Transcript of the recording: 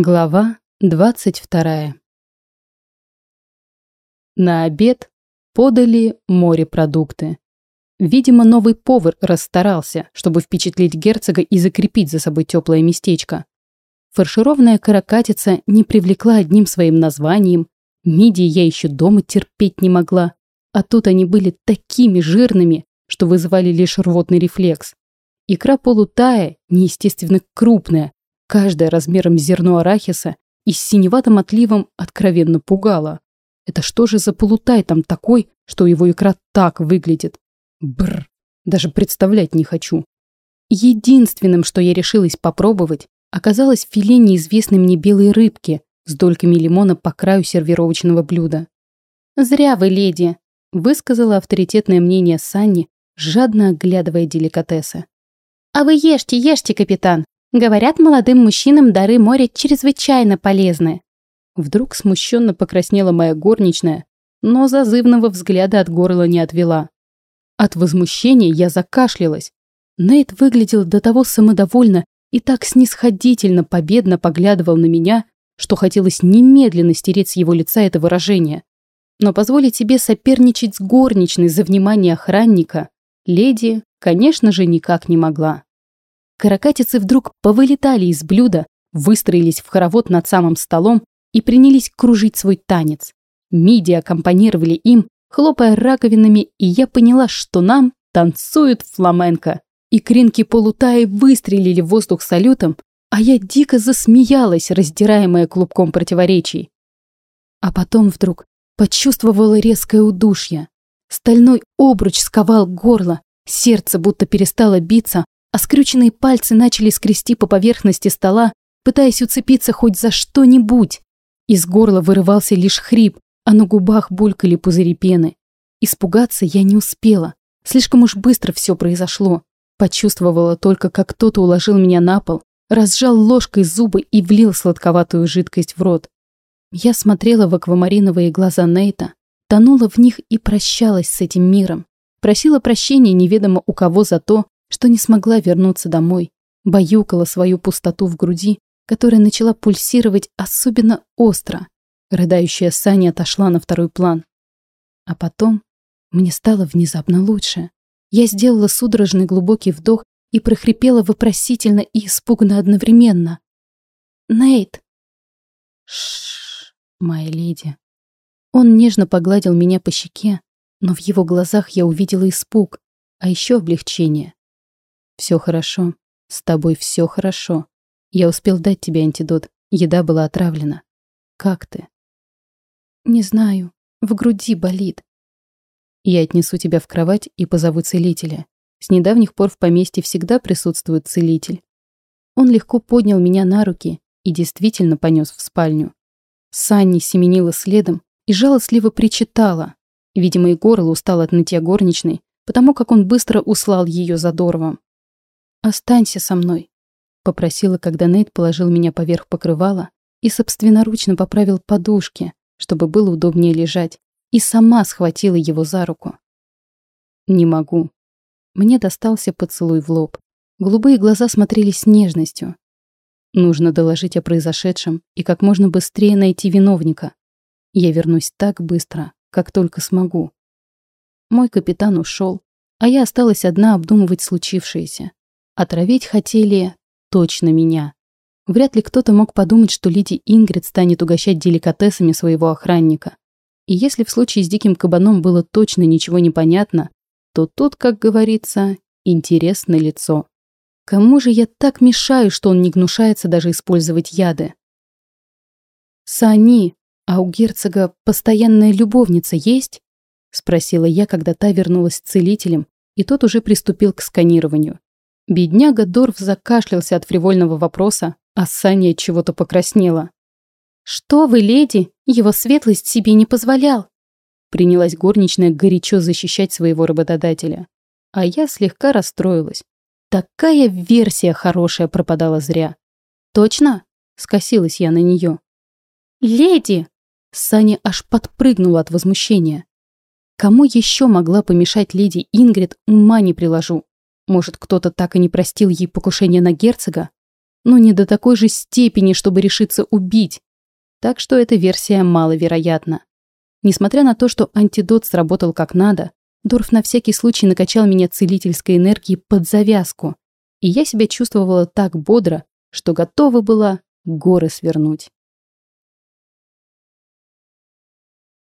Глава двадцать вторая. На обед подали морепродукты. Видимо, новый повар расстарался, чтобы впечатлить герцога и закрепить за собой теплое местечко. Фаршированная каракатица не привлекла одним своим названием, мидии я еще дома терпеть не могла, а тут они были такими жирными, что вызывали лишь рвотный рефлекс. Икра полутая, неестественно крупная, каждая размером зерно арахиса и с синеватым отливом откровенно пугала. Это что же за полутай там такой, что его икра так выглядит? Бр, даже представлять не хочу. Единственным, что я решилась попробовать, оказалось филе неизвестной мне белой рыбки с дольками лимона по краю сервировочного блюда. «Зря вы, леди», — высказала авторитетное мнение Санни, жадно оглядывая деликатесы. «А вы ешьте, ешьте, капитан. Говорят, молодым мужчинам дары моря чрезвычайно полезны. Вдруг смущенно покраснела моя горничная, но зазывного взгляда от горла не отвела. От возмущения я закашлялась. Нейт выглядел до того самодовольно и так снисходительно победно поглядывал на меня, что хотелось немедленно стереть с его лица это выражение. Но позволить себе соперничать с горничной за внимание охранника леди, конечно же, никак не могла. Каракатицы вдруг повылетали из блюда, выстроились в хоровод над самым столом и принялись кружить свой танец. Миди аккомпанировали им, хлопая раковинами, и я поняла, что нам танцуют фламенко. И кринки полутаи выстрелили в воздух салютом, а я дико засмеялась, раздираемая клубком противоречий. А потом вдруг почувствовала резкое удушье. Стальной обруч сковал горло, сердце будто перестало биться, а скрюченные пальцы начали скрести по поверхности стола, пытаясь уцепиться хоть за что-нибудь. Из горла вырывался лишь хрип, а на губах булькали пузыри пены. Испугаться я не успела. Слишком уж быстро все произошло. Почувствовала только, как кто-то уложил меня на пол, разжал ложкой зубы и влил сладковатую жидкость в рот. Я смотрела в аквамариновые глаза Нейта, тонула в них и прощалась с этим миром. Просила прощения неведомо у кого за то, что не смогла вернуться домой, баюкала свою пустоту в груди, которая начала пульсировать особенно остро. Рыдающая Саня отошла на второй план. А потом мне стало внезапно лучше. Я сделала судорожный глубокий вдох и прохрипела вопросительно и испуганно одновременно. «Нейт!» «Шшш, моя леди!» Он нежно погладил меня по щеке, но в его глазах я увидела испуг, а еще облегчение. Все хорошо. С тобой все хорошо. Я успел дать тебе антидот. Еда была отравлена. Как ты? Не знаю. В груди болит. Я отнесу тебя в кровать и позову целителя. С недавних пор в поместье всегда присутствует целитель. Он легко поднял меня на руки и действительно понес в спальню. Санни семенила следом и жалостливо причитала. Видимо, и горло устал от нытья горничной, потому как он быстро услал ее за Доровом. «Останься со мной», — попросила, когда Нейт положил меня поверх покрывала и собственноручно поправил подушки, чтобы было удобнее лежать, и сама схватила его за руку. «Не могу». Мне достался поцелуй в лоб. Голубые глаза смотрели с нежностью. Нужно доложить о произошедшем и как можно быстрее найти виновника. Я вернусь так быстро, как только смогу. Мой капитан ушел, а я осталась одна обдумывать случившееся. Отравить хотели точно меня. Вряд ли кто-то мог подумать, что леди Ингрид станет угощать деликатесами своего охранника. И если в случае с диким кабаном было точно ничего не понятно, то тут, как говорится, интересное лицо. Кому же я так мешаю, что он не гнушается даже использовать яды? Сани, а у герцога постоянная любовница есть? Спросила я, когда та вернулась с целителем, и тот уже приступил к сканированию. Бедняга Дорф закашлялся от фривольного вопроса, а Саня чего-то покраснела. «Что вы, леди? Его светлость себе не позволял!» Принялась горничная горячо защищать своего работодателя. А я слегка расстроилась. Такая версия хорошая пропадала зря. «Точно?» — скосилась я на нее. «Леди!» Саня аж подпрыгнула от возмущения. Кому еще могла помешать леди Ингрид, ума не приложу. Может, кто-то так и не простил ей покушение на герцога? но не до такой же степени, чтобы решиться убить. Так что эта версия маловероятна. Несмотря на то, что антидот сработал как надо, Дорф на всякий случай накачал меня целительской энергией под завязку, и я себя чувствовала так бодро, что готова была горы свернуть.